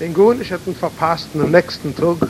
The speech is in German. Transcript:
Den Gun ich ihn verpasst am nächsten Tag,